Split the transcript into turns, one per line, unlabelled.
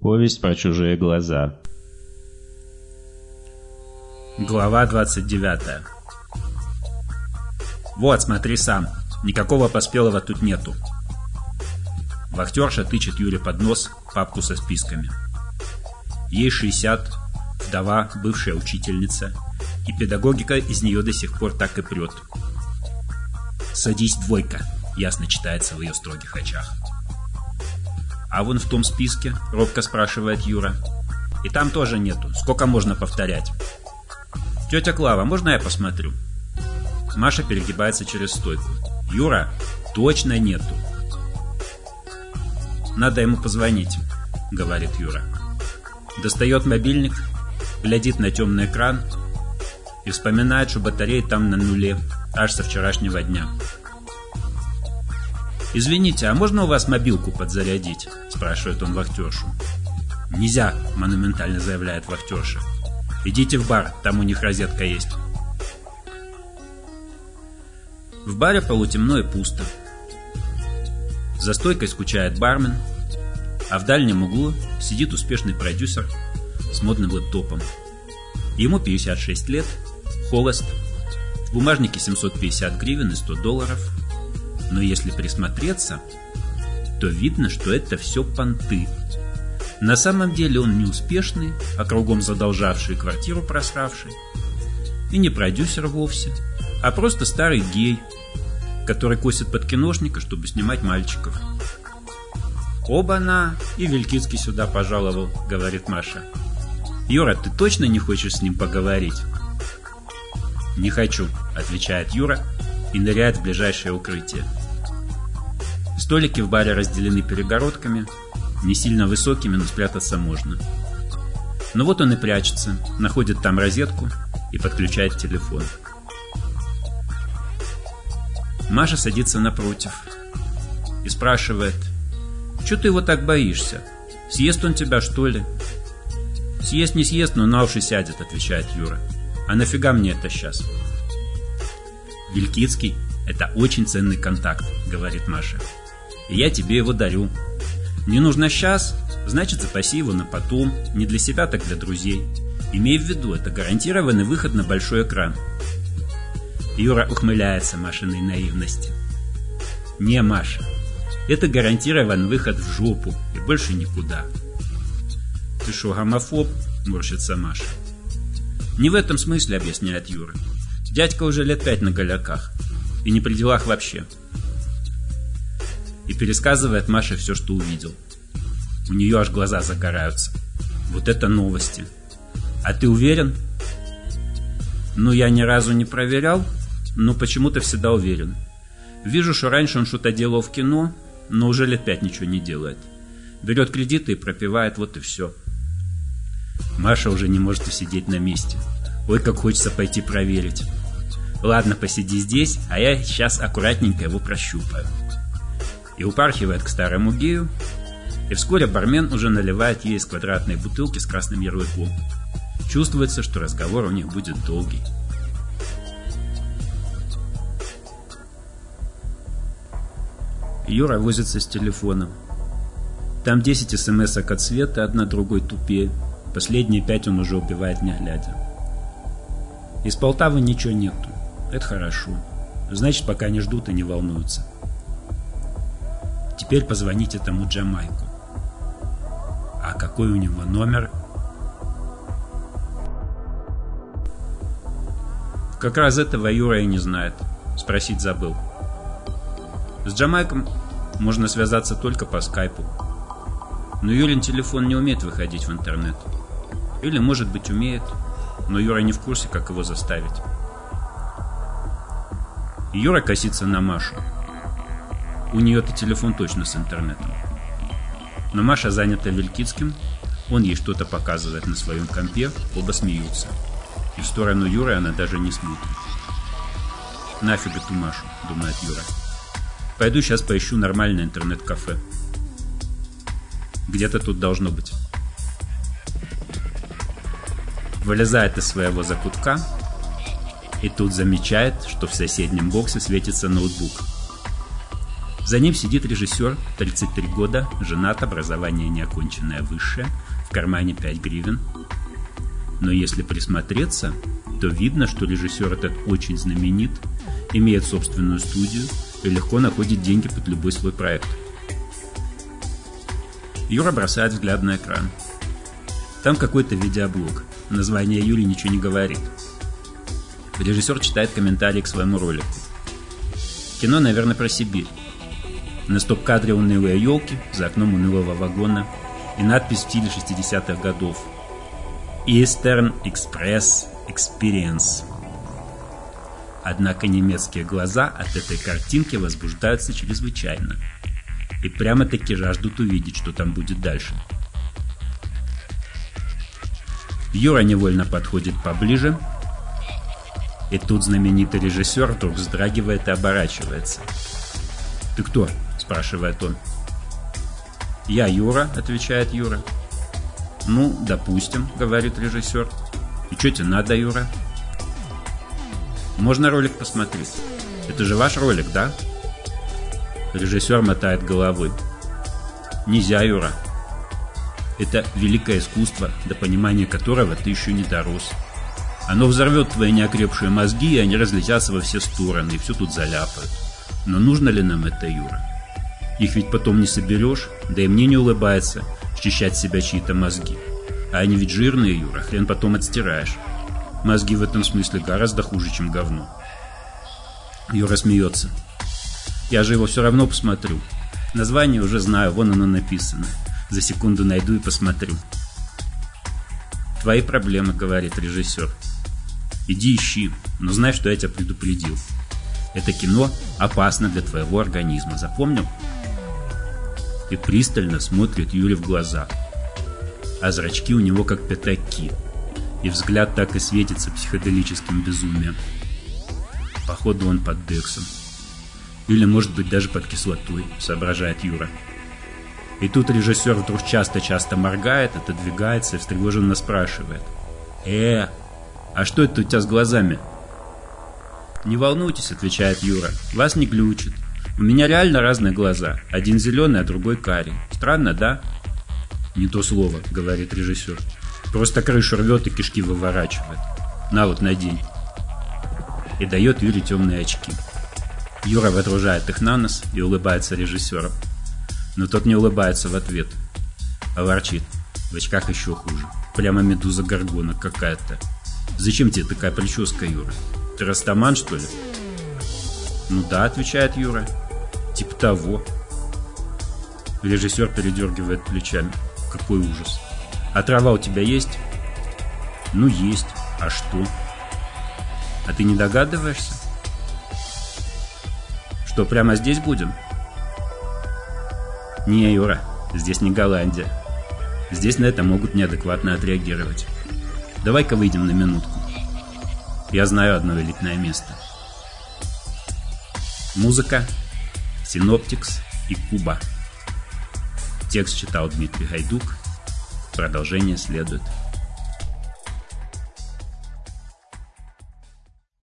Повесть про чужие глаза.
Глава 29 Вот, смотри сам. Никакого поспелого тут нету. Вахтерша тычет Юре под нос папку со списками. Ей 60, вдова, бывшая учительница, и педагогика из нее до сих пор так и прет. «Садись, двойка», — ясно читается в ее строгих очах. «А вон в том списке?» — робко спрашивает Юра. «И там тоже нету. Сколько можно повторять?» «Тетя Клава, можно я посмотрю?» Маша перегибается через стойку. «Юра, точно нету!» «Надо ему позвонить», — говорит Юра. Достает мобильник, глядит на темный экран и вспоминает, что батарея там на нуле, аж со вчерашнего дня. «Извините, а можно у вас мобилку подзарядить?» – спрашивает он вахтершу. «Нельзя», – монументально заявляет вахтерша. «Идите в бар, там у них розетка есть». В баре полутемно и пусто. За стойкой скучает бармен, а в дальнем углу сидит успешный продюсер с модным лэптопом. Ему 56 лет, холост, в бумажнике 750 гривен и 100 долларов – но если присмотреться, то видно, что это все понты. На самом деле он не успешный, а кругом задолжавший квартиру просравший. И не продюсер вовсе, а просто старый гей, который косит под киношника, чтобы снимать мальчиков. «Оба-на!» и Вилькицкий сюда пожаловал, говорит Маша. «Юра, ты точно не хочешь с ним поговорить?» «Не хочу», отвечает Юра и ныряет в ближайшее укрытие. Столики в баре разделены перегородками, не сильно высокими, но спрятаться можно. Но вот он и прячется, находит там розетку и подключает телефон. Маша садится напротив и спрашивает, «Чё ты его так боишься? Съест он тебя, что ли?» «Съест не съест, но на уши сядет», — отвечает Юра. «А нафига мне это сейчас?» «Вилькицкий — это очень ценный контакт», — говорит Маша и я тебе его дарю. Не нужно сейчас, значит запаси его на потом, не для себя, так для друзей. Имей в виду, это гарантированный выход на большой экран. Юра ухмыляется Машиной наивности. Не, Маша, это гарантирован выход в жопу и больше никуда. Ты что, гомофоб? Морщится Маша. Не в этом смысле, объясняет Юра. Дядька уже лет пять на голяках. И не при делах вообще пересказывает Маше все, что увидел. У нее аж глаза загораются. Вот это новости. А ты уверен? Ну, я ни разу не проверял, но почему-то всегда уверен. Вижу, что раньше он что-то делал в кино, но уже лет пять ничего не делает. Берет кредиты и пропивает, вот и все. Маша уже не может усидеть на месте. Ой, как хочется пойти проверить. Ладно, посиди здесь, а я сейчас аккуратненько его прощупаю и упархивает к старому гею, и вскоре бармен уже наливает ей из квадратной бутылки с красным ярлыком. Чувствуется, что разговор у них будет долгий. Юра возится с телефоном. Там 10 смс от Света, одна другой тупее. Последние пять он уже убивает не глядя. Из Полтавы ничего нету. Это хорошо. Значит, пока не ждут и не волнуются. Теперь позвонить этому Джамайку. А какой у него номер? Как раз этого Юра и не знает. Спросить забыл. С Джамайком можно связаться только по скайпу. Но Юрин телефон не умеет выходить в интернет. Или, может быть, умеет, но Юра не в курсе, как его заставить. Юра косится на Машу. У нее-то телефон точно с интернетом. Но Маша занята Вилькицким, он ей что-то показывает на своем компе, оба смеются. И в сторону Юры она даже не смотрит. «Нафиг эту Машу», — думает Юра. «Пойду сейчас поищу нормальное интернет-кафе. Где-то тут должно быть». Вылезает из своего закутка и тут замечает, что в соседнем боксе светится ноутбук — За ним сидит режиссер, 33 года, женат, образование неоконченное высшее, в кармане 5 гривен. Но если присмотреться, то видно, что режиссер этот очень знаменит, имеет собственную студию и легко находит деньги под любой свой проект. Юра бросает взгляд на экран. Там какой-то видеоблог. Название Юли ничего не говорит. Режиссер читает комментарии к своему ролику. Кино, наверное, про Сибирь. На стоп-кадре унылые елки, за окном унылого вагона и надпись в стиле 60-х годов. Eastern Express Experience. Однако немецкие глаза от этой картинки возбуждаются чрезвычайно. И прямо-таки жаждут увидеть, что там будет дальше. Юра невольно подходит поближе, и тут знаменитый режиссер вдруг вздрагивает и оборачивается. «Ты кто?» спрашивает он. «Я Юра», — отвечает Юра. «Ну, допустим», — говорит режиссер. «И что тебе надо, Юра?» «Можно ролик посмотреть? Это же ваш ролик, да?» Режиссер мотает головой. «Нельзя, Юра. Это великое искусство, до понимания которого ты еще не дорос. Оно взорвет твои неокрепшие мозги, и они разлетятся во все стороны, и все тут заляпают. Но нужно ли нам это, Юра?» Их ведь потом не соберешь, да и мне не улыбается счищать себя чьи-то мозги. А они ведь жирные, Юра, хрен потом отстираешь. Мозги в этом смысле гораздо хуже, чем говно. Юра смеется. Я же его все равно посмотрю. Название уже знаю, вон оно написано. За секунду найду и посмотрю. Твои проблемы, говорит режиссер. Иди ищи, но знай, что я тебя предупредил. Это кино опасно для твоего организма, запомнил? и пристально смотрит Юре в глаза. А зрачки у него как пятаки, и взгляд так и светится психоделическим безумием. Походу он под Дексом. Или, может быть, даже под кислотой, соображает Юра. И тут режиссер вдруг часто-часто моргает, отодвигается и встревоженно спрашивает. «Э, а что это у тебя с глазами?» «Не волнуйтесь», — отвечает Юра, — «вас не глючит. У меня реально разные глаза. Один зеленый, а другой карий. Странно, да? Не то слово, говорит режиссер. Просто крышу рвет и кишки выворачивает. На вот, надень. И дает Юре темные очки. Юра водружает их на нос и улыбается режиссеру. Но тот не улыбается в ответ, а ворчит. В очках еще хуже. Прямо медуза горгона какая-то. Зачем тебе такая прическа, Юра? Ты растаман, что ли? Ну да, отвечает Юра. Типа того. Режиссер передергивает плечами. Какой ужас. А трава у тебя есть? Ну, есть. А что? А ты не догадываешься? Что, прямо здесь будем? Не, Юра, здесь не Голландия. Здесь на это могут неадекватно отреагировать. Давай-ка выйдем на минутку. Я знаю одно элитное место. Музыка Синоптикс и Куба. Текст читал Дмитрий Гайдук. Продолжение следует.